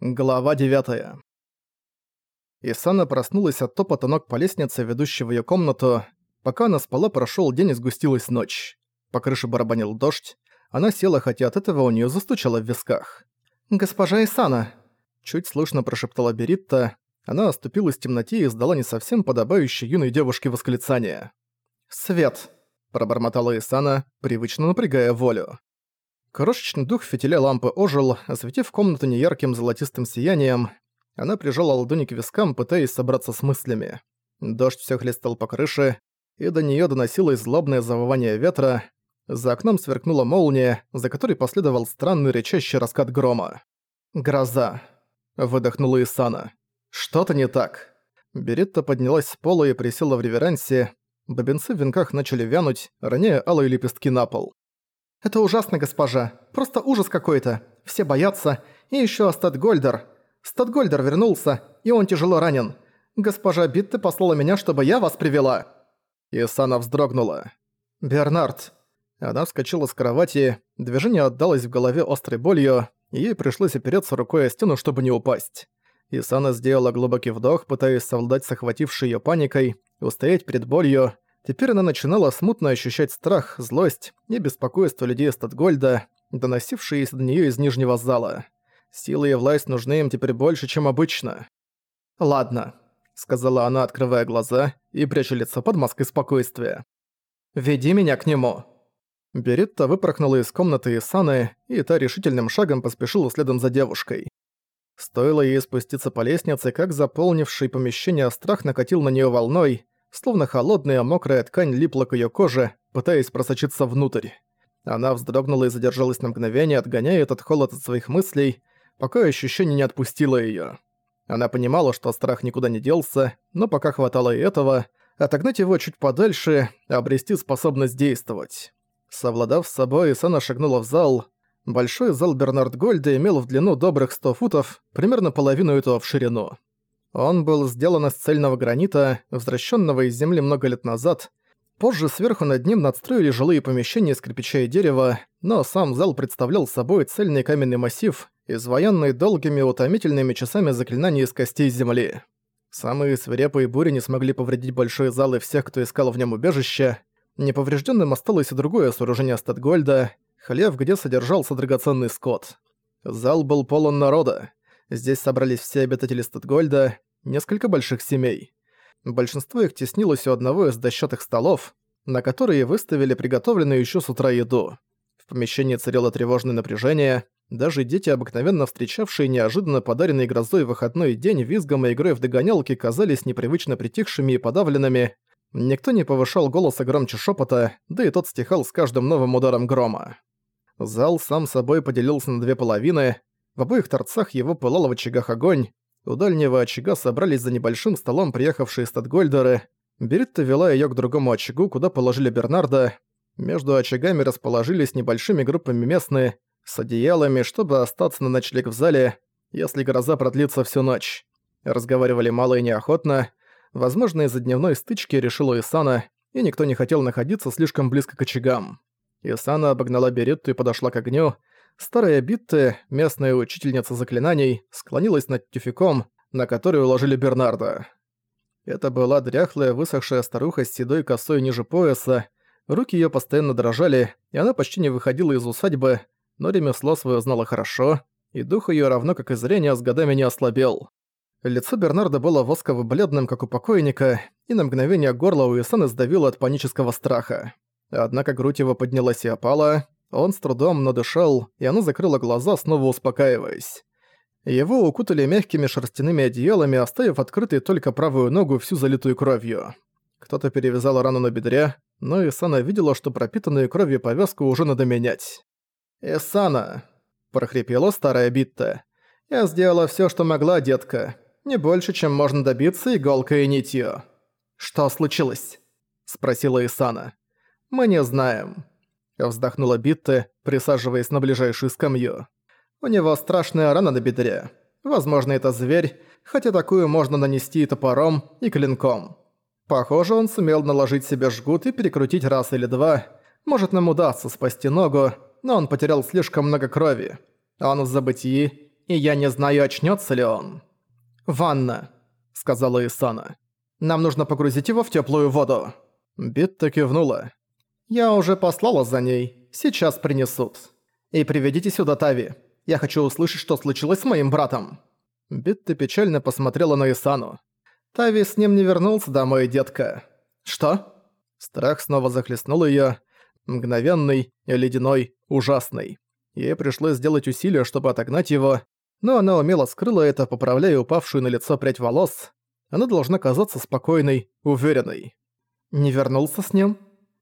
Глава 9. Исана проснулась от топота ног по лестнице, ведущей в её комнату. Пока она спала, прошёл день и сгустилась ночь. По крыше барабанил дождь. Она села, хотя от этого у неё застучало в висках. «Госпожа Исана!» Чуть слышно прошептала Беритта. Она оступилась в темноте и издала не совсем подобающее юной девушке восклицание. «Свет!» – пробормотала Исана, привычно напрягая волю. Крошечный дух фитиля лампы ожил, осветив комнату неярким золотистым сиянием. Она прижала ладони к вискам, пытаясь собраться с мыслями. Дождь всё хлестал по крыше, и до неё доносилось злобное завывание ветра. За окном сверкнула молния, за которой последовал странный рычащий раскат грома. «Гроза!» – выдохнула Исана. «Что-то не так». Беретта поднялась с пола и присела в реверансе. Бобинцы в венках начали вянуть, роняя алые лепестки на пол. «Это ужасно, госпожа. Просто ужас какой-то. Все боятся. И ещё Статгольдер. Статгольдер вернулся, и он тяжело ранен. Госпожа Битте послала меня, чтобы я вас привела». Исана вздрогнула. «Бернард». Она вскочила с кровати, движение отдалось в голове острой болью, и ей пришлось опереться рукой о стену, чтобы не упасть. Исана сделала глубокий вдох, пытаясь совладать с охватившей её паникой, устоять перед болью, Теперь она начинала смутно ощущать страх, злость и беспокойство людей Статгольда, доносившиеся до неё из нижнего зала. Силы и власть нужны им теперь больше, чем обычно. «Ладно», — сказала она, открывая глаза и пряча лицо под маской спокойствия. «Веди меня к нему». Беретта выпорхнула из комнаты Исаны, и та решительным шагом поспешила следом за девушкой. Стоило ей спуститься по лестнице, как заполнивший помещение страх накатил на неё волной, словно холодная мокрая ткань липла к её коже, пытаясь просочиться внутрь. Она вздрогнула и задержалась на мгновение, отгоняя этот холод от своих мыслей, пока ощущение не отпустило её. Она понимала, что страх никуда не делся, но пока хватало и этого, отогнать его чуть подальше, обрести способность действовать. Совладав с собой, Исана шагнула в зал. Большой зал Бернард Гольда имел в длину добрых 100 футов, примерно половину этого в ширину. Он был сделан из цельного гранита, возвращенного из земли много лет назад. Позже сверху над ним надстроили жилые помещения из кирпича и дерева, но сам зал представлял собой цельный каменный массив, изваянный долгими утомительными часами заклинаний из костей земли. Самые свирепые бури не смогли повредить большой зал и всех, кто искал в нем убежище. Неповрежденным осталось и другое сооружение Статгольда — хлев, где содержался драгоценный скот. Зал был полон народа. Здесь собрались все обитатели Статгольда, несколько больших семей. Большинство их теснилось у одного из дощатых столов, на которые выставили приготовленную еще с утра еду. В помещении царило тревожное напряжение, даже дети, обыкновенно встречавшие неожиданно подаренный грозой выходной день визгом и игрой в догонялки, казались непривычно притихшими и подавленными. Никто не повышал голоса громче шепота, да и тот стихал с каждым новым ударом грома. Зал сам собой поделился на две половины, в обоих торцах его пылал в очагах огонь. У дальнего очага собрались за небольшим столом приехавшие статгольдеры. Беритта вела её к другому очагу, куда положили Бернарда. Между очагами расположились небольшими группами местные, с одеялами, чтобы остаться на ночлег в зале, если гроза продлится всю ночь. Разговаривали мало и неохотно. Возможно, из-за дневной стычки решила Исана, и никто не хотел находиться слишком близко к очагам. Исана обогнала Беретту и подошла к огню, Старая Битте, местная учительница заклинаний, склонилась над тюфяком, на который уложили Бернарда. Это была дряхлая, высохшая старуха с седой косой ниже пояса, руки её постоянно дрожали, и она почти не выходила из усадьбы, но ремесло своё знала хорошо, и дух её равно как и зрение с годами не ослабел. Лицо Бернарда было восково-бледным, как у покойника, и на мгновение горло у Исаны сдавило от панического страха. Однако грудь его поднялась и опала, он с трудом надышал, и она закрыла глаза, снова успокаиваясь. Его укутали мягкими шерстяными одеялами, оставив открытой только правую ногу, всю залитую кровью. Кто-то перевязал рану на бедре, но Исана видела, что пропитанную кровью повязку уже надо менять. «Исана!» – прохрипела старая Битта. «Я сделала всё, что могла, детка. Не больше, чем можно добиться иголкой и нитью». «Что случилось?» – спросила Исана. «Мы не знаем. Вздохнула Битте, присаживаясь на ближайшую скамью. У него страшная рана на бедре. Возможно, это зверь, хотя такую можно нанести и топором, и клинком. Похоже, он сумел наложить себе жгут и перекрутить раз или два. Может, нам удастся спасти ногу, но он потерял слишком много крови. Он в забытии, и я не знаю, очнется ли он. «Ванна», — сказала Исана. «Нам нужно погрузить его в теплую воду». Битта кивнула. «Я уже послала за ней. Сейчас принесут. И приведите сюда Тави. Я хочу услышать, что случилось с моим братом». Битта печально посмотрела на Исану. «Тави с ним не вернулся домой, детка». «Что?» Страх снова захлестнул её. Мгновенный, ледяной, ужасный. Ей пришлось сделать усилия, чтобы отогнать его, но она умело скрыла это, поправляя упавшую на лицо прядь волос. Она должна казаться спокойной, уверенной. «Не вернулся с ним?»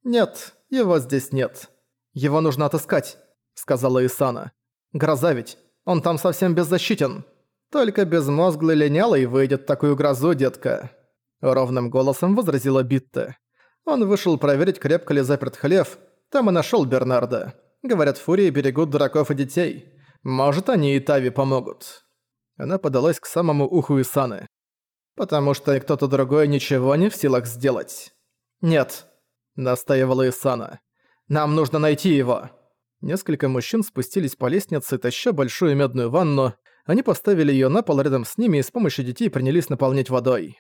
«Нет, его здесь нет. Его нужно отыскать», — сказала Исана. «Гроза ведь, он там совсем беззащитен. Только безмозглый линялый выйдет такую грозу, детка», — ровным голосом возразила Битта. Он вышел проверить, крепко ли заперт хлев, там и нашел Бернарда. Говорят, фурии берегут дураков и детей. Может, они и Тави помогут». Она подалась к самому уху Исаны. «Потому что кто-то другой ничего не в силах сделать». «Нет», — настаивала Исана. «Нам нужно найти его». Несколько мужчин спустились по лестнице, таща большую медную ванну. Они поставили её на пол рядом с ними и с помощью детей принялись наполнять водой.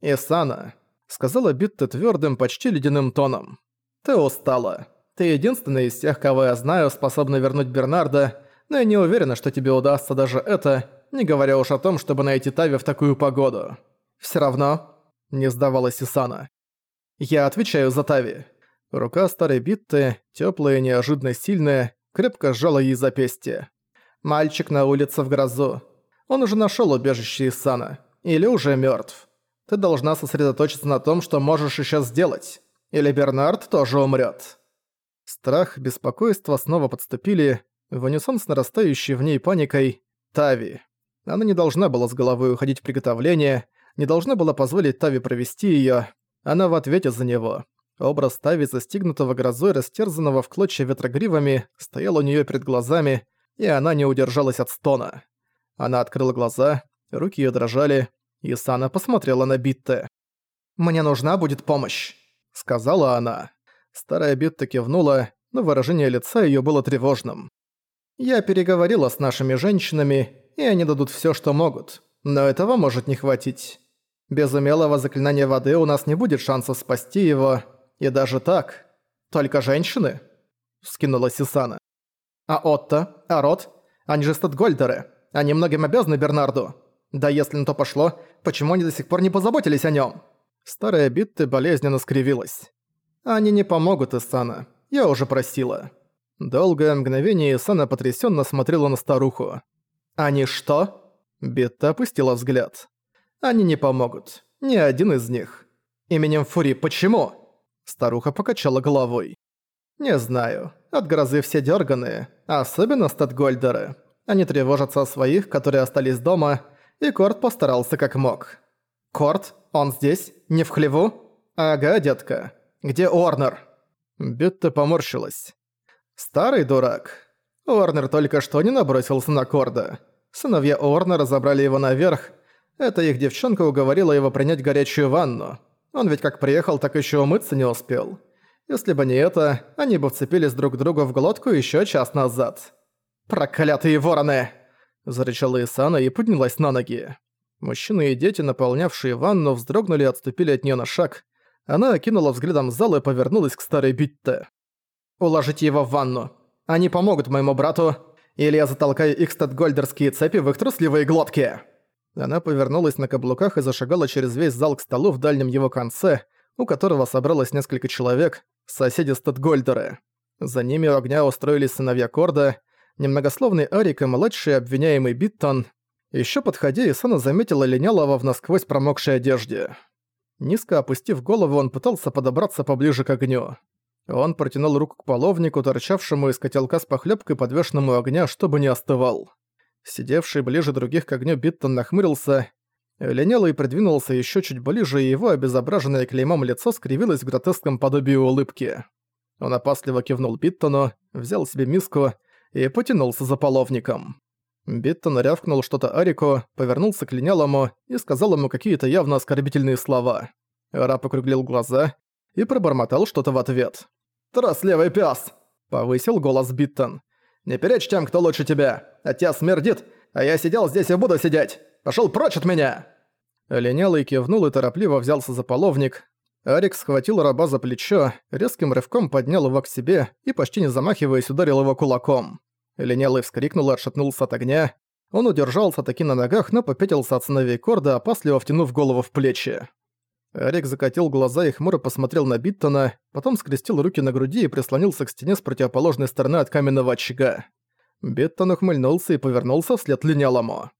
«Исана», — сказала Битта твёрдым, почти ледяным тоном. «Ты устала. Ты единственный из тех, кого я знаю, способна вернуть Бернарда, но я не уверена, что тебе удастся даже это, не говоря уж о том, чтобы найти Тави в такую погоду. Всё равно, не сдавалась Исана. Я отвечаю за Тави. Рука старой Битты, тёплая и неожиданно сильная, крепко сжала ей запястье. Мальчик на улице в грозу. Он уже нашёл убежище Исана. Или уже мёртв. Ты должна сосредоточиться на том, что можешь ещё сделать. Или Бернард тоже умрёт. Страх, беспокойство снова подступили, в унисон с нарастающей в ней паникой Тави. Она не должна была с головой уходить в приготовление, не должна была позволить Тави провести её, она в ответе за него. Образ Тави, застигнутого грозой, растерзанного в клочья ветрогривами, стоял у неё перед глазами, и она не удержалась от стона. Она открыла глаза, руки её дрожали, и Сана посмотрела на Битте. «Мне нужна будет помощь», — сказала она. Старая Битта кивнула, но выражение лица её было тревожным. «Я переговорила с нашими женщинами, и они дадут всё, что могут. Но этого может не хватить. Без умелого заклинания воды у нас не будет шансов спасти его, и даже так. Только женщины?» Скинула Сисана. «А Отто? А Рот? Они же статгольдеры. Они многим обязаны Бернарду. Да если на то пошло, почему они до сих пор не позаботились о нём?» Старая Битта болезненно скривилась. «Они не помогут, Исана. Я уже просила». Долгое мгновение Исана потрясенно смотрела на старуху. «Они что?» Бетта опустила взгляд. «Они не помогут. Ни один из них. Именем Фури, почему?» Старуха покачала головой. «Не знаю. От грозы все дерганые, особенно статгольдеры. Они тревожатся о своих, которые остались дома, и Корт постарался как мог. Корт? Он здесь? Не в хлеву? Ага, детка. Где Орнер?» Бетта поморщилась. «Старый дурак. Орнер только что не набросился на Корда. Сыновья Орнера забрали его наверх. Эта их девчонка уговорила его принять горячую ванну. Он ведь как приехал, так еще умыться не успел. Если бы не это, они бы вцепились друг к другу в глотку еще час назад. «Проклятые вороны!» – зарычала Исана и поднялась на ноги. Мужчины и дети, наполнявшие ванну, вздрогнули и отступили от нее на шаг, она окинула взглядом зал и повернулась к старой Битте. «Уложите его в ванну. Они помогут моему брату, или я затолкаю их статгольдерские цепи в их трусливые глотки!» Она повернулась на каблуках и зашагала через весь зал к столу в дальнем его конце, у которого собралось несколько человек, соседи статгольдеры. За ними у огня устроились сыновья Корда, немногословный Арик и младший обвиняемый Биттон. Ещё подходя, Исана заметила линялого в насквозь промокшей одежде. Низко опустив голову, он пытался подобраться поближе к огню. Он протянул руку к половнику, торчавшему из котелка с похлебкой, подвешенного у огня, чтобы не остывал. Сидевший ближе других к огню Биттон нахмурился. Линялый придвинулся еще чуть ближе, и его обезображенное клеймом лицо скривилось в гротескном подобии улыбки. Он опасливо кивнул Биттону, взял себе миску и потянулся за половником. Биттон рявкнул что-то Арику, повернулся к линялому и сказал ему какие-то явно оскорбительные слова. Раб округлил глаза и пробормотал что-то в ответ. «Трусливый пёс!» — повысил голос Биттон. «Не перечь тем, кто лучше тебя! Отец смердит, а я сидел здесь и буду сидеть! Пошёл прочь от меня!» Линялый кивнул и торопливо взялся за половник. Арик схватил раба за плечо, резким рывком поднял его к себе и, почти не замахиваясь, ударил его кулаком. Линялый вскрикнул и отшатнулся от огня. Он удержался таки на ногах, но попятился от сыновей Корда, опасливо втянув голову в плечи. Арик закатил глаза и хмуро посмотрел на Биттона, потом скрестил руки на груди и прислонился к стене с противоположной стороны от каменного очага. Биттон ухмыльнулся и повернулся вслед линялому.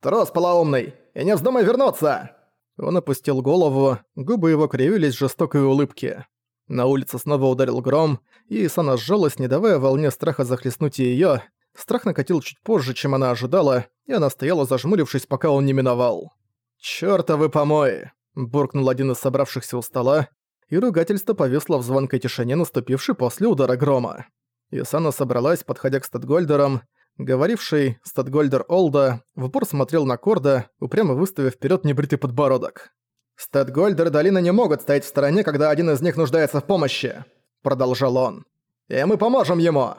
«Трус полоумный! И не вздумай вернуться!» Он опустил голову, губы его кривились в жестокой улыбке. На улице снова ударил гром, и Исана сжалась, не давая волне страха захлестнуть её. Страх накатил чуть позже, чем она ожидала, и она стояла зажмурившись, пока он не миновал. «Чёртовы помои!» – буркнул один из собравшихся у стола, и ругательство повисло в звонкой тишине, наступившей после удара грома. Исана собралась, подходя к Статгольдерам. Говоривший, Статгольдер Олда, в упор смотрел на Корда, упрямо выставив вперед небритый подбородок. «Статгольдер и Долина не могут стоять в стороне, когда один из них нуждается в помощи», – продолжал он. «И мы поможем ему!»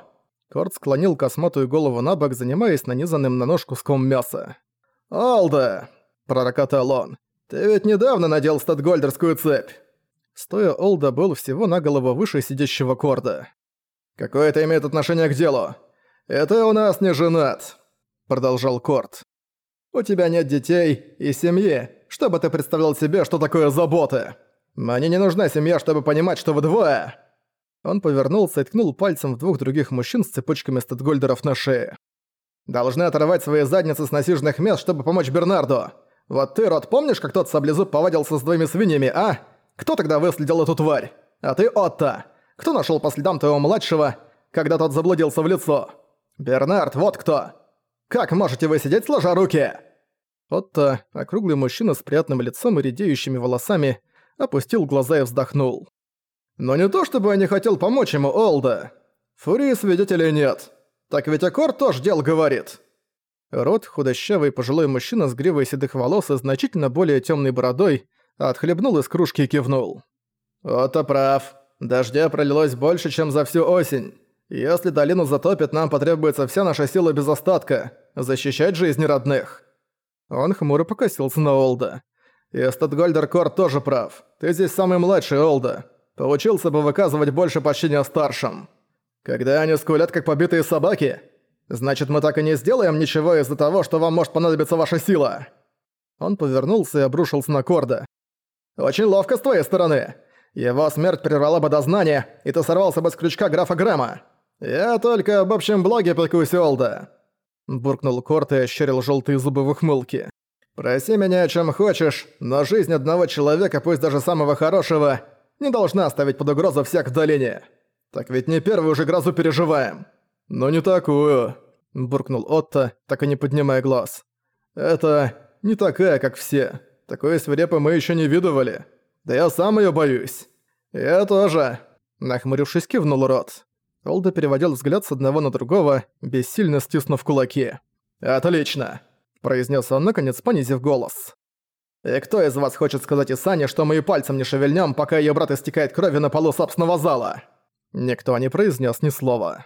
Корд склонил косматую голову на бок, занимаясь нанизанным на нож куском мяса. «Олда!» – пророкотал он. «Ты ведь недавно надел статгольдерскую цепь!» Стоя Олда был всего на голову выше сидящего Корда. «Какое это имеет отношение к делу? Это у нас не женат!» – продолжал Корд. «У тебя нет детей и семьи, чтобы ты представлял себе, что такое забота. Мне не нужна семья, чтобы понимать, что вы двое!» Он повернулся и ткнул пальцем в двух других мужчин с цепочками статгольдеров на шее. «Должны оторвать свои задницы с насиженных мест, чтобы помочь Бернарду. Вот ты, Рот, помнишь, как тот саблезуб повадился с двоими свиньями, а? Кто тогда выследил эту тварь? А ты, Отто. Кто нашел по следам твоего младшего, когда тот заблудился в лицо? Бернард, вот кто. Как можете вы сидеть сложа руки?» Отто, округлый мужчина с приятным лицом и редеющими волосами, опустил глаза и вздохнул. «Но не то чтобы я не хотел помочь ему, Олда. Фурии свидетелей нет. Так ведь Аккорд тоже дел говорит. Рот, худощавый пожилой мужчина с гривой седых волос и значительно более темной бородой, отхлебнул из кружки и кивнул. «Ото прав. Дождя пролилось больше, чем за всю осень. Если долину затопит, нам потребуется вся наша сила без остатка. Защищать жизни родных». Он хмуро покосился на Олда. «И Статгольдер тоже прав. Ты здесь самый младший, Олда. Поучился бы выказывать больше почтения старшим. Когда они скулят, как побитые собаки, Значит, мы так и не сделаем ничего из-за того, что вам может понадобиться ваша сила!» Он повернулся и обрушился на Корда. «Очень ловко с твоей стороны! Его смерть прервала бы дознание, и ты сорвался бы с крючка графа Грэма! Я только об общем блоге пекусь, Олда!» Буркнул Корт и ощерил желтые зубы в ухмылке. «Проси меня о чем хочешь, но жизнь одного человека, пусть даже самого хорошего, не должна ставить под угрозу всех в долине. Так ведь не первую же грозу переживаем. «Но не такую», — буркнул Отто, так и не поднимая глаз. «Это не такая, как все. Такой свирепой мы еще не видывали. Да я сам ее боюсь». «Я тоже», — нахмурившись, кивнул Рот. Олда переводил взгляд с одного на другого, бессильно стиснув кулаки. «Отлично», — произнес он, наконец понизив голос. «И кто из вас хочет сказать Исане, что мы и пальцем не шевельнем, пока ее брат истекает кровью на полу собственного зала?» Никто не произнес ни слова.